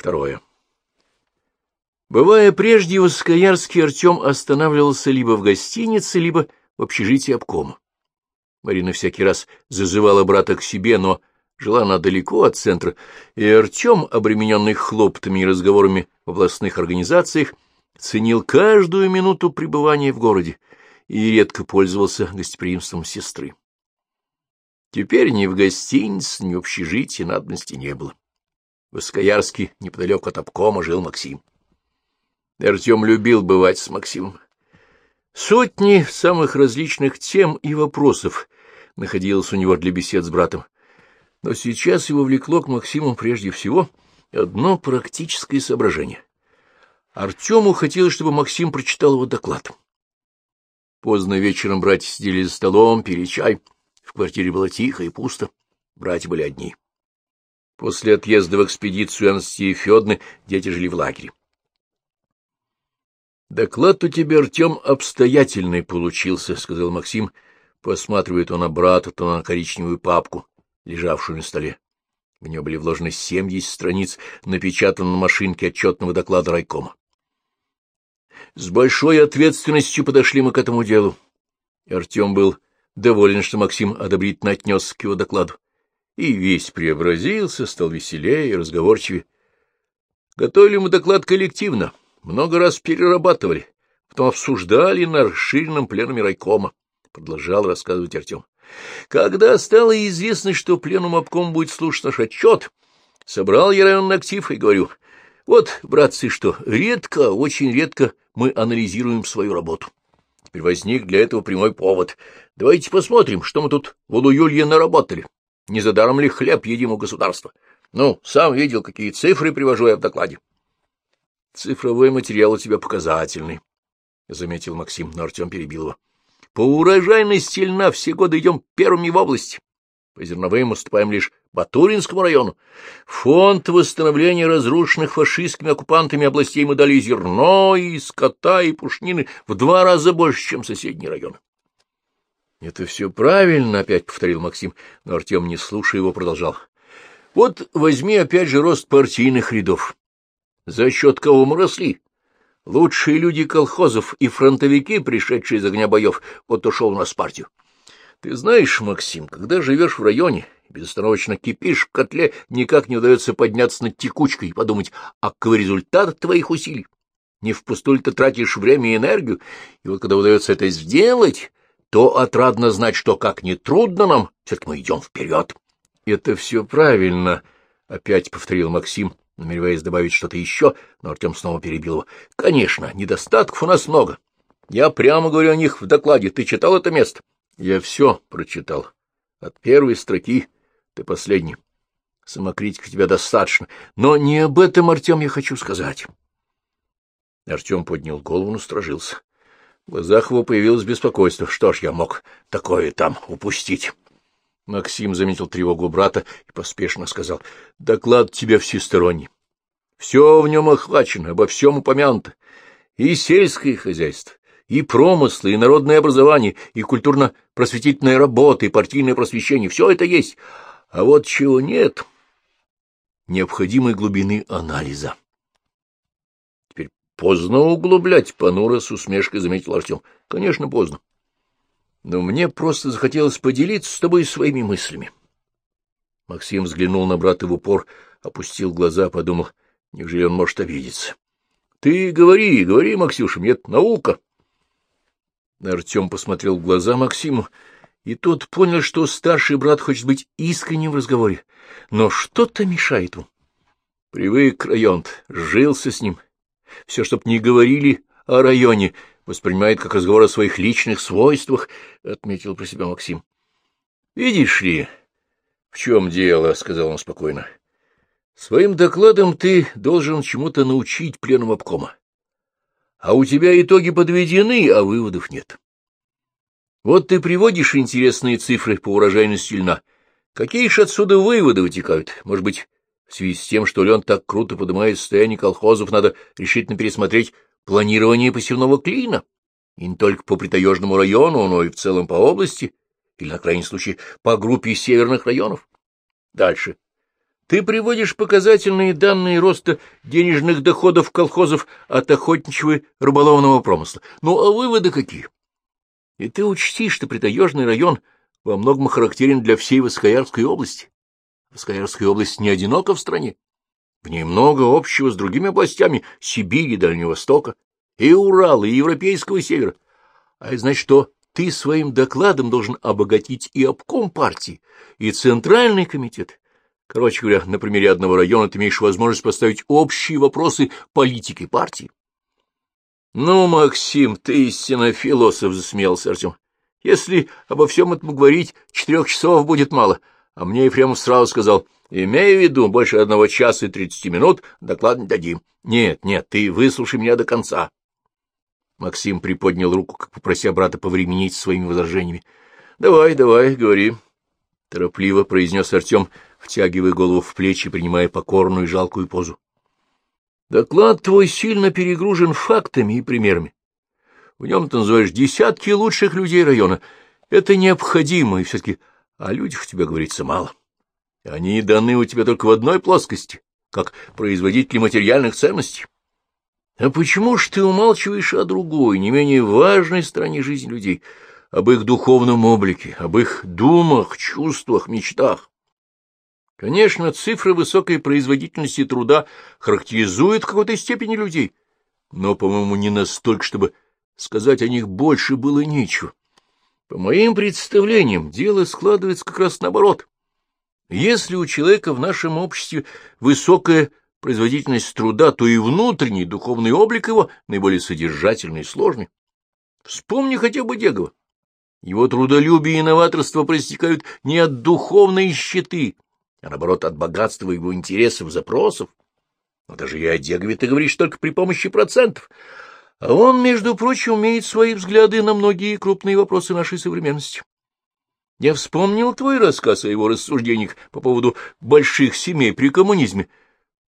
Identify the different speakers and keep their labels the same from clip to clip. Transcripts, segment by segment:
Speaker 1: Второе. Бывая прежде в Искоярске, Артем останавливался либо в гостинице, либо в общежитии обкома. Марина всякий раз зазывала брата к себе, но жила она далеко от центра, и Артем, обремененный хлоптами и разговорами в областных организациях, ценил каждую минуту пребывания в городе и редко пользовался гостеприимством сестры. Теперь ни в гостинице, ни в общежитии надобности не было. В Искоярске, неподалеку от обкома, жил Максим. Артем любил бывать с Максимом. Сотни самых различных тем и вопросов находилось у него для бесед с братом. Но сейчас его влекло к Максиму прежде всего одно практическое соображение. Артему хотелось, чтобы Максим прочитал его доклад. Поздно вечером братья сидели за столом, пили чай. В квартире было тихо и пусто. Братья были одни. После отъезда в экспедицию Анастасии Федны дети жили в лагере. — Доклад у тебя, Артем, обстоятельный получился, — сказал Максим, посматривая то на брата, то на коричневую папку, лежавшую на столе. В нее были вложены семьдесят страниц, напечатанных на машинке отчетного доклада райкома. С большой ответственностью подошли мы к этому делу. Артем был доволен, что Максим одобрительно отнес к его докладу. И весь преобразился, стал веселее и разговорчивее. Готовили мы доклад коллективно, много раз перерабатывали, потом обсуждали на расширенном пленуме райкома, — продолжал рассказывать Артем. Когда стало известно, что пленум обком будет слушать наш отчет, собрал я районный актив и говорю, вот, братцы, что, редко, очень редко мы анализируем свою работу. Теперь возник для этого прямой повод. Давайте посмотрим, что мы тут в Улуюлье наработали. Не за даром ли хлеб едим у государства? Ну, сам видел, какие цифры привожу я в докладе. Цифровой материал у тебя показательный, — заметил Максим, но Артем перебил его. По урожайности льна все годы идем первыми в области. По зерновым уступаем лишь Батуринскому району. Фонд восстановления разрушенных фашистскими оккупантами областей мы дали зерно, и скота, и пушнины в два раза больше, чем соседние районы. — Это все правильно, — опять повторил Максим, но Артем, не слушая его, продолжал. — Вот возьми опять же рост партийных рядов. За счет кого мы росли? Лучшие люди колхозов и фронтовики, пришедшие из огня боев, вот ушел у нас партию. Ты знаешь, Максим, когда живешь в районе, безостановочно кипишь в котле, никак не удается подняться над текучкой и подумать, а какой результат твоих усилий? Не впустую ты тратишь время и энергию, и вот когда удается это сделать, то отрадно знать, что как ни трудно нам, все-таки мы идем вперед. — Это все правильно, — опять повторил Максим, намереваясь добавить что-то еще, но Артем снова перебил его. — Конечно, недостатков у нас много. Я прямо говорю о них в докладе. Ты читал это место? — Я все прочитал. От первой строки ты последний. Самокритика тебя достаточно. Но не об этом, Артем, я хочу сказать. Артем поднял голову, насторожился. В глазах его появилось беспокойство. Что ж я мог такое там упустить? Максим заметил тревогу брата и поспешно сказал. — Доклад тебя всесторонний. Все в нем охвачено, обо всем упомянуто. И сельское хозяйство, и промыслы, и народное образование, и культурно-просветительная работа, и партийное просвещение — все это есть. А вот чего нет — необходимой глубины анализа. Поздно углублять, понуро с усмешкой заметил Артем. Конечно, поздно. Но мне просто захотелось поделиться с тобой своими мыслями. Максим взглянул на брата в упор, опустил глаза, подумал, неужели он может обидеться. — Ты говори, говори, Максюша, мне это наука. Артем посмотрел в глаза Максиму, и тот понял, что старший брат хочет быть искренним в разговоре, но что-то мешает ему. Привык район, жился с ним. Все, чтоб не говорили о районе, воспринимает как разговор о своих личных свойствах, — отметил про себя Максим. — Видишь ли, в чем дело, — сказал он спокойно. — Своим докладом ты должен чему-то научить пленум обкома а у тебя итоги подведены, а выводов нет. Вот ты приводишь интересные цифры по урожайности льна. Какие же отсюда выводы вытекают? Может быть, в связи с тем, что лен так круто поднимает состояние колхозов, надо решительно пересмотреть планирование посевного клина? И не только по Притаежному району, но и в целом по области, или, на крайний случай, по группе северных районов. Дальше. Ты приводишь показательные данные роста денежных доходов колхозов от охотничьего рыболовного промысла. Ну, а выводы какие? И ты учти, что Притаежный район во многом характерен для всей Воскоярской области. Воскоярская область не одинока в стране. В ней много общего с другими областями Сибири, Дальнего Востока, и Урала, и Европейского Севера. А это значит, что ты своим докладом должен обогатить и обком партии, и Центральный комитет. Короче говоря, на примере одного района ты имеешь возможность поставить общие вопросы политики партии. — Ну, Максим, ты истинно философ, — засмеялся Артем. — Если обо всем этом говорить, четырех часов будет мало. А мне Ефремов сразу сказал, имею в виду, больше одного часа и тридцати минут доклад не дадим. Нет, нет, ты выслушай меня до конца. Максим приподнял руку, как попрося брата повременить своими возражениями. — Давай, давай, говори, — торопливо произнес Артем, втягивая голову в плечи, принимая покорную и жалкую позу. — Доклад твой сильно перегружен фактами и примерами. В нем ты называешь десятки лучших людей района. Это необходимо, и все-таки о людях у тебя говорится мало. Они даны у тебя только в одной плоскости, как производители материальных ценностей. А почему ж ты умалчиваешь о другой, не менее важной стороне жизни людей, об их духовном облике, об их думах, чувствах, мечтах? Конечно, цифры высокой производительности труда характеризуют в какой-то степени людей, но, по-моему, не настолько, чтобы сказать о них больше было нечего. По моим представлениям, дело складывается как раз наоборот. Если у человека в нашем обществе высокая производительность труда, то и внутренний духовный облик его наиболее содержательный и сложный. Вспомни хотя бы Дегова. Его трудолюбие и новаторство проистекают не от духовной щиты, а, наоборот, от богатства его интересов, запросов. Но даже и о Дегове ты говоришь только при помощи процентов. А он, между прочим, имеет свои взгляды на многие крупные вопросы нашей современности. Я вспомнил твой рассказ о его рассуждениях по поводу больших семей при коммунизме —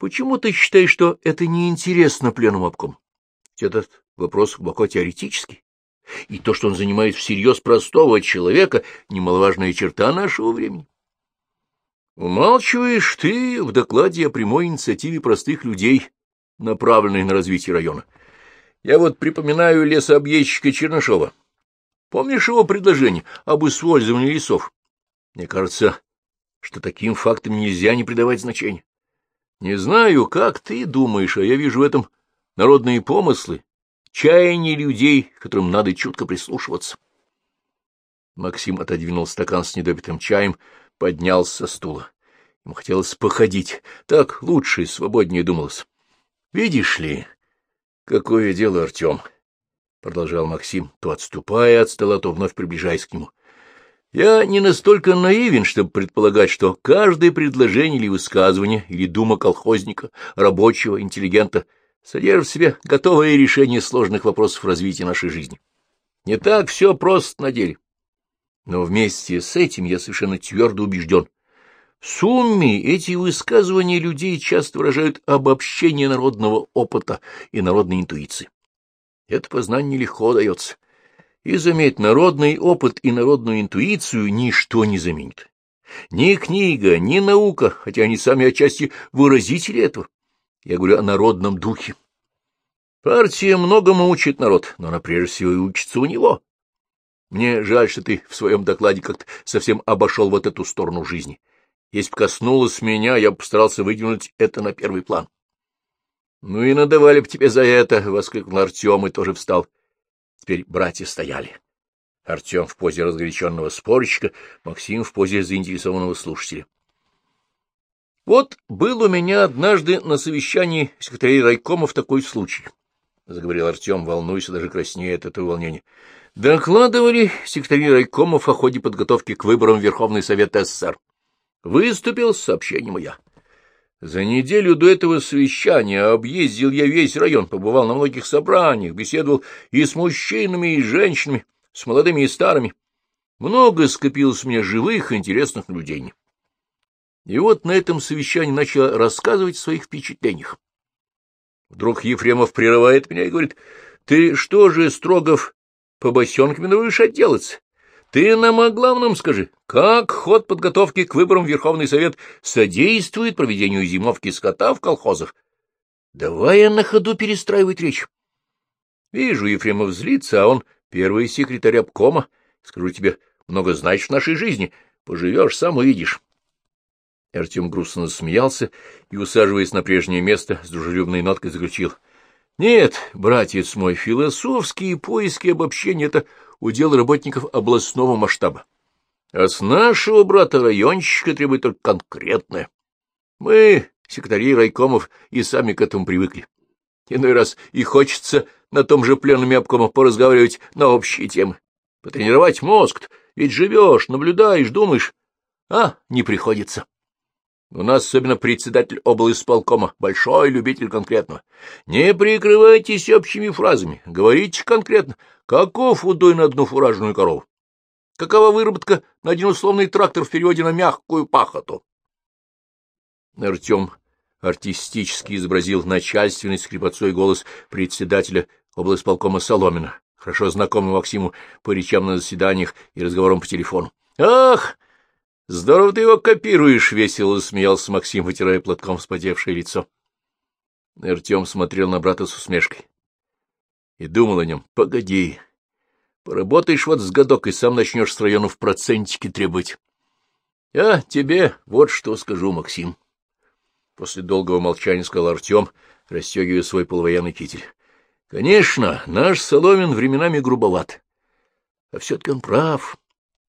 Speaker 1: Почему ты считаешь, что это неинтересно пленум обком? Этот вопрос глубоко теоретический. И то, что он занимает всерьез простого человека, немаловажная черта нашего времени. Умалчиваешь ты в докладе о прямой инициативе простых людей, направленной на развитие района. Я вот припоминаю лесообъездчика Чернышова. Помнишь его предложение об использовании лесов? Мне кажется, что таким фактам нельзя не придавать значения. Не знаю, как ты думаешь, а я вижу в этом народные помыслы, чаяния людей, которым надо чутко прислушиваться. Максим отодвинул стакан с недопитым чаем, поднялся со стула. Ему хотелось походить, так лучше и свободнее думалось. — Видишь ли, какое дело, Артем? — продолжал Максим, то отступая от стола, то вновь приближаясь к нему. Я не настолько наивен, чтобы предполагать, что каждое предложение или высказывание, или дума колхозника, рабочего, интеллигента содержит в себе готовое решение сложных вопросов развития нашей жизни. Не так все просто на деле. Но вместе с этим я совершенно твердо убежден. Сумме эти высказывания людей часто выражают обобщение народного опыта и народной интуиции. Это познание легко дается. И, заметь, народный опыт и народную интуицию ничто не заменит. Ни книга, ни наука, хотя они сами отчасти выразители этого. Я говорю о народном духе. Партия многому учит народ, но она прежде всего и учится у него. Мне жаль, что ты в своем докладе как-то совсем обошел вот эту сторону жизни. Если бы коснулось меня, я бы постарался выдвинуть это на первый план. — Ну и надавали бы тебе за это, — воскликнул Артем и тоже встал. Теперь братья стояли. Артем в позе разгоряченного спорщика, Максим в позе заинтересованного слушателя. Вот был у меня однажды на совещании секретарей райкомов такой случай, — заговорил Артем, волнуясь, даже краснея от этого волнения. Докладывали секретари райкомов о ходе подготовки к выборам Верховный Совет СССР. Выступил с сообщением я. За неделю до этого совещания объездил я весь район, побывал на многих собраниях, беседовал и с мужчинами, и с женщинами, с молодыми и старыми. Много скопилось у меня живых интересных наблюдений. И вот на этом совещании начал рассказывать о своих впечатлениях. Вдруг Ефремов прерывает меня и говорит, — Ты что же, Строгов, по босенкам будешь отделаться? Ты нам о главном скажи. Как ход подготовки к выборам Верховный Совет содействует проведению зимовки скота в колхозах? Давай я на ходу перестраивать речь. Вижу, Ефремов злится, а он первый секретарь обкома. Скажу тебе, много значит в нашей жизни. Поживешь, сам увидишь. Артем грустно засмеялся и, усаживаясь на прежнее место, с дружелюбной ноткой заключил. — Нет, братец мой, философские поиски обобщения — это удел работников областного масштаба. А с нашего брата-районщика требует только конкретное. Мы, секретари райкомов, и сами к этому привыкли. Иной раз и хочется на том же пленуме обкома поразговаривать на общие темы. Потренировать мозг, ведь живешь, наблюдаешь, думаешь, а не приходится. У нас особенно председатель облисполкома, большой любитель конкретного. Не прикрывайтесь общими фразами, говорите конкретно, каков удой на одну фуражную корову. Какова выработка на один условный трактор в переводе на мягкую пахоту? Артем артистически изобразил начальственный скрипотцой голос председателя облсполкома Соломина, хорошо знакомый Максиму по речам на заседаниях и разговорам по телефону. «Ах, Здорово ты его копируешь, — весело смеялся Максим, вытирая платком вспотевшее лицо. Артем смотрел на брата с усмешкой и думал о нем. — Погоди, поработаешь вот с годок и сам начнешь с района в процентики требовать. — Я тебе вот что скажу, Максим. После долгого молчания сказал Артем, расстегивая свой полувоенный китель. — Конечно, наш Соломин временами грубоват. А все-таки он прав.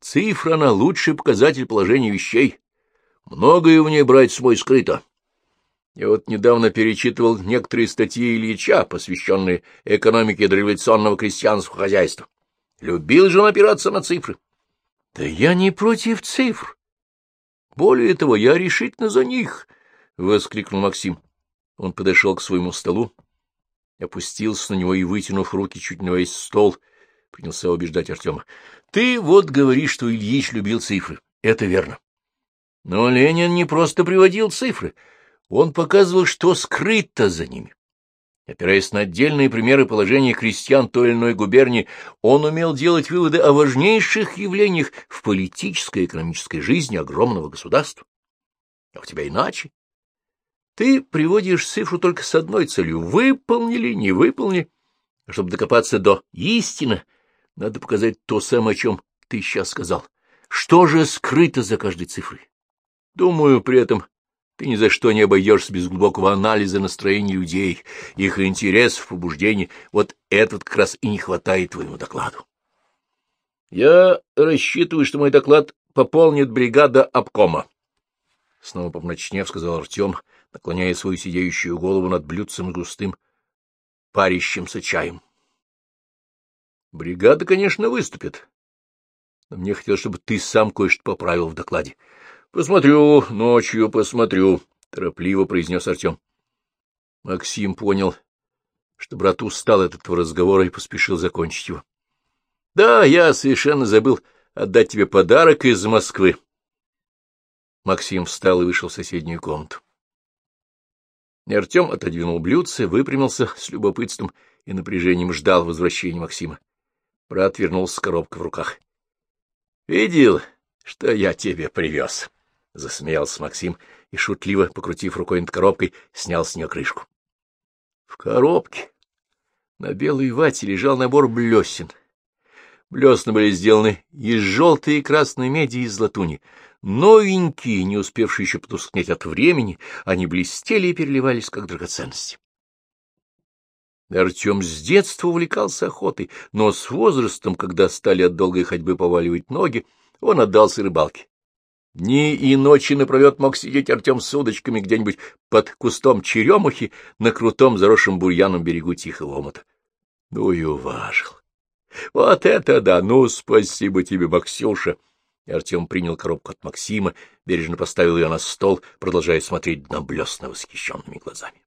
Speaker 1: Цифра — она лучший показатель положения вещей. Многое в ней брать свой скрыто. Я вот недавно перечитывал некоторые статьи Ильича, посвященные экономике дореволюционного крестьянского хозяйства. Любил же он опираться на цифры. Да я не против цифр. Более того, я решительно за них, — воскликнул Максим. Он подошел к своему столу, опустился на него и, вытянув руки чуть на весь стол, принялся убеждать Артема. Ты вот говоришь, что Ильич любил цифры. Это верно. Но Ленин не просто приводил цифры, он показывал, что скрыто за ними. Опираясь на отдельные примеры положения крестьян той или иной губернии, он умел делать выводы о важнейших явлениях в политической и экономической жизни огромного государства. А у тебя иначе. Ты приводишь цифру только с одной целью — выполнили, не выполнили, чтобы докопаться до истины, надо показать то самое, о чем ты сейчас сказал. Что же скрыто за каждой цифрой? Думаю, при этом ты ни за что не обойдешься без глубокого анализа настроений людей, их интересов, побуждений. Вот этот как раз и не хватает твоему докладу. Я рассчитываю, что мой доклад пополнит бригада обкома. Снова помрачнев, сказал Артем, наклоняя свою сидеющую голову над блюдцем с густым парящимся чаем. Бригада, конечно, выступит. Но мне хотелось, чтобы ты сам кое-что поправил в докладе. — Посмотрю, ночью посмотрю, — торопливо произнес Артем. Максим понял, что брат устал от этого разговора и поспешил закончить его. — Да, я совершенно забыл отдать тебе подарок из Москвы. Максим встал и вышел в соседнюю комнату. Артем отодвинул блюдце, выпрямился с любопытством и напряжением ждал возвращения Максима. Брат вернулся с коробкой в руках. — Видел, что я тебе привез? — засмеялся Максим и, шутливо покрутив рукой над коробкой, снял с нее крышку. В коробке на белой вате лежал набор блесен. Блесна были сделаны из желтой и красной меди и из латуни. Новенькие, не успевшие еще потускнеть от времени, они блестели и переливались, как драгоценности. Артем с детства увлекался охотой, но с возрастом, когда стали от долгой ходьбы поваливать ноги, он отдался рыбалке. Дни и ночи напролет мог сидеть Артем с удочками где-нибудь под кустом черемухи на крутом заросшем бурьяном берегу Тихого омута. Ну и уважил. Вот это да! Ну, спасибо тебе, Максюша! Артем принял коробку от Максима, бережно поставил ее на стол, продолжая смотреть на блесна восхищенными глазами.